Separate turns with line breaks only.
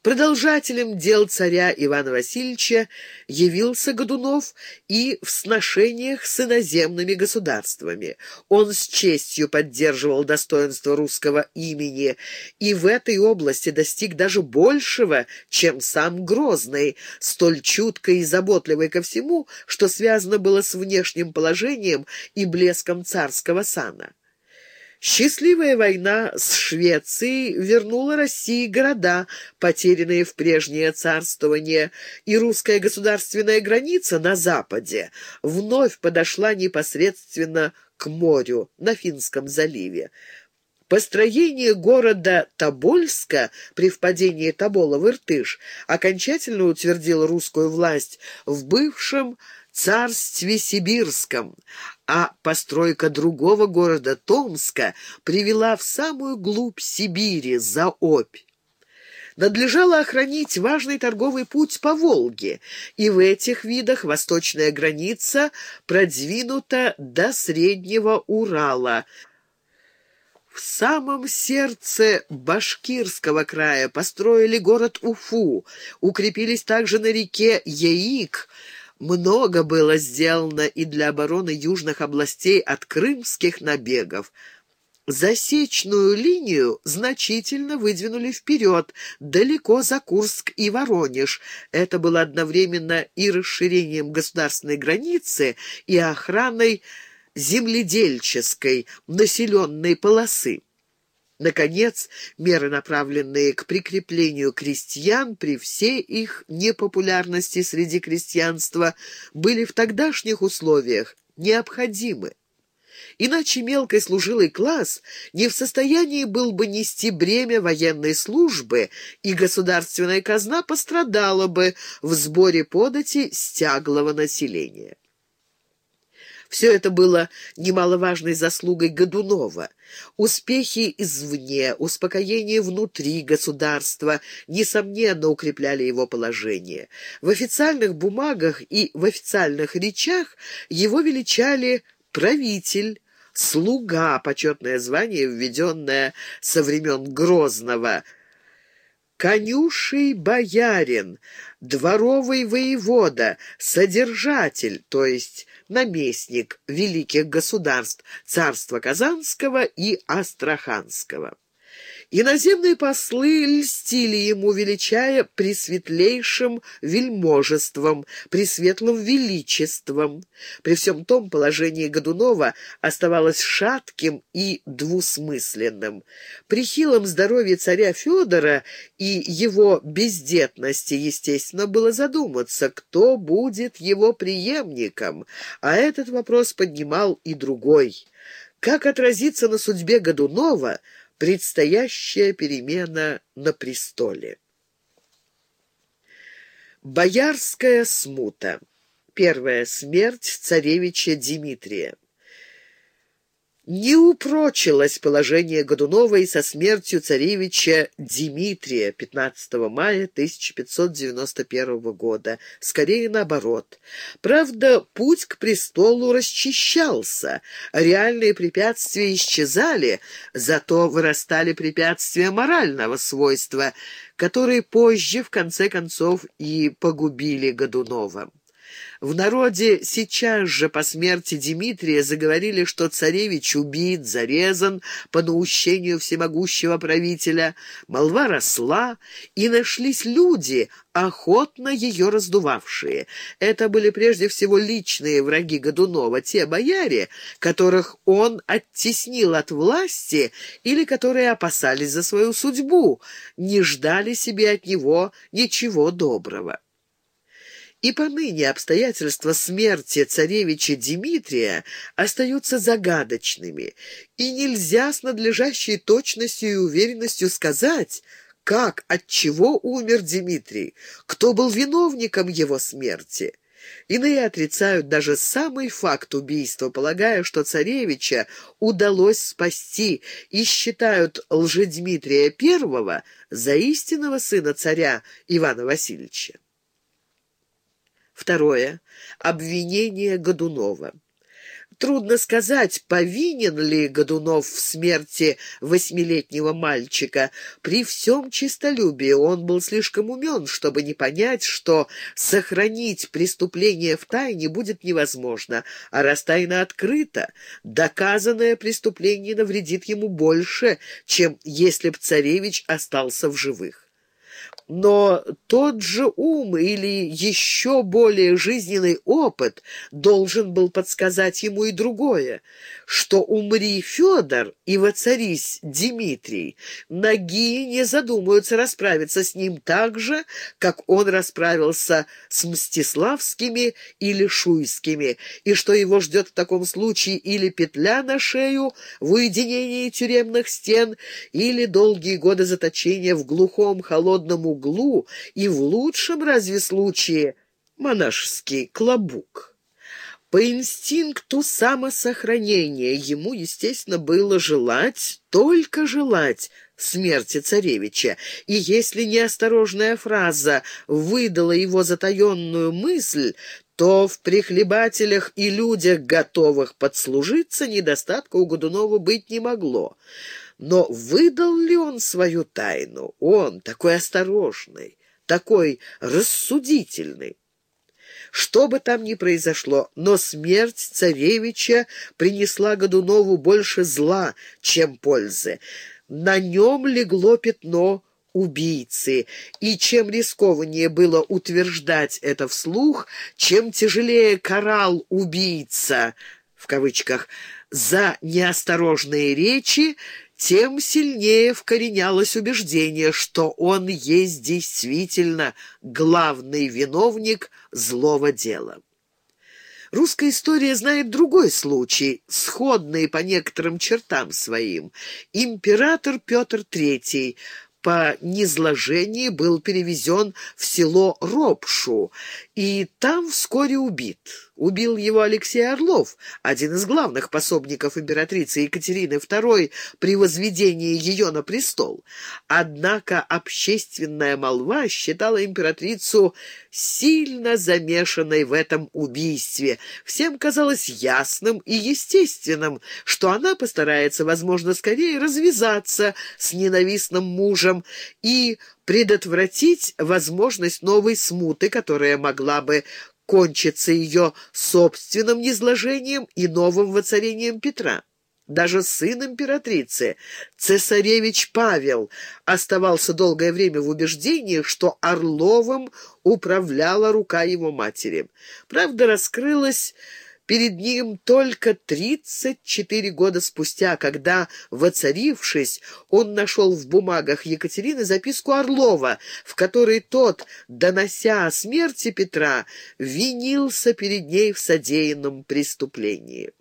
Продолжателем дел царя Ивана Васильевича явился Годунов и в сношениях с иноземными государствами. Он с честью поддерживал достоинство русского имени и в этой области достиг даже большего, чем сам Грозный, столь чуткой и заботливый ко всему, что связано было с внешним положением и блеском царского сана. Счастливая война с Швецией вернула России города, потерянные в прежнее царствование, и русская государственная граница на западе вновь подошла непосредственно к морю на Финском заливе. Построение города Тобольска при впадении Тобола в Иртыш окончательно утвердило русскую власть в бывшем царстве Сибирском, а постройка другого города, Томска, привела в самую глубь Сибири, за Обь. Надлежало охранить важный торговый путь по Волге, и в этих видах восточная граница продвинута до Среднего Урала. В самом сердце Башкирского края построили город Уфу, укрепились также на реке Яик, много было сделано и для обороны южных областей от крымских набегов. Засечную линию значительно выдвинули вперед, далеко за Курск и Воронеж. Это было одновременно и расширением государственной границы, и охраной земледельческой населенной полосы. Наконец, меры, направленные к прикреплению крестьян при всей их непопулярности среди крестьянства, были в тогдашних условиях необходимы. Иначе мелкий служилый класс не в состоянии был бы нести бремя военной службы, и государственная казна пострадала бы в сборе подати стяглого населения. Все это было немаловажной заслугой Годунова. Успехи извне, успокоение внутри государства, несомненно, укрепляли его положение. В официальных бумагах и в официальных речах его величали «правитель», «слуга», почетное звание, введенное со времен Грозного – конюший боярин, дворовый воевода, содержатель, то есть наместник великих государств царства Казанского и Астраханского. Иноземные послы льстили ему, величая пресветлейшим вельможеством, пресветлым величеством. При всем том положение Годунова оставалось шатким и двусмысленным. При хилом здоровье царя Федора и его бездетности, естественно, было задуматься, кто будет его преемником, а этот вопрос поднимал и другой. Как отразится на судьбе Годунова – предстоящая перемена на престоле. Боярская смута. Первая смерть царевича Дмитрия. Не упрочилось положение Годунова и со смертью царевича Дмитрия 15 мая 1591 года. Скорее наоборот. Правда, путь к престолу расчищался, реальные препятствия исчезали, зато вырастали препятствия морального свойства, которые позже, в конце концов, и погубили Годунова. В народе сейчас же по смерти Дмитрия заговорили, что царевич убит, зарезан по наущению всемогущего правителя. Молва росла, и нашлись люди, охотно ее раздувавшие. Это были прежде всего личные враги Годунова, те бояре, которых он оттеснил от власти или которые опасались за свою судьбу, не ждали себе от него ничего доброго. И поныне обстоятельства смерти царевича Дмитрия остаются загадочными, и нельзя с надлежащей точностью и уверенностью сказать, как, от чего умер Дмитрий, кто был виновником его смерти. Иные отрицают даже самый факт убийства, полагая, что царевича удалось спасти, и считают лжедмитрия I за истинного сына царя Ивана Васильевича. Второе. Обвинение Годунова. Трудно сказать, повинен ли Годунов в смерти восьмилетнего мальчика. При всем честолюбии он был слишком умен, чтобы не понять, что сохранить преступление в тайне будет невозможно, а раз тайна открыта, доказанное преступление навредит ему больше, чем если б царевич остался в живых. Но тот же ум или еще более жизненный опыт должен был подсказать ему и другое, что умри Федор и воцарись Дмитрий, ноги не задумаются расправиться с ним так же, как он расправился с Мстиславскими или Шуйскими, и что его ждет в таком случае или петля на шею в уединении тюремных стен, или долгие годы заточения в глухом холодном углу, углу и в лучшем разве случае монашеский клобук. По инстинкту самосохранения ему, естественно, было желать, только желать смерти царевича, и если неосторожная фраза выдала его затаенную мысль, то в прихлебателях и людях, готовых подслужиться, недостатка у Годунова быть не могло. Но выдал ли он свою тайну? Он, такой осторожный, такой рассудительный. Что бы там ни произошло, но смерть царевича принесла Годунову больше зла, чем пользы. На нем легло пятно убийцы, и чем рискованнее было утверждать это вслух, чем тяжелее карал убийца, в кавычках, за неосторожные речи, тем сильнее вкоренялось убеждение, что он есть действительно главный виновник злого дела. Русская история знает другой случай, сходный по некоторым чертам своим. Император Петр III по низложении был перевезен в село Ропшу и там вскоре убит. Убил его Алексей Орлов, один из главных пособников императрицы Екатерины II при возведении ее на престол. Однако общественная молва считала императрицу сильно замешанной в этом убийстве. Всем казалось ясным и естественным, что она постарается, возможно, скорее развязаться с ненавистным мужем и предотвратить возможность новой смуты, которая могла бы кончиться ее собственным низложением и новым воцарением Петра. Даже сын императрицы, цесаревич Павел, оставался долгое время в убеждении, что Орловым управляла рука его матери. Правда, раскрылась перед ним только тридцать четыре года спустя, когда, воцарившись, он нашел в бумагах Екатерины записку Орлова, в которой тот, донося о смерти Петра, винился перед ней в содеянном преступлении.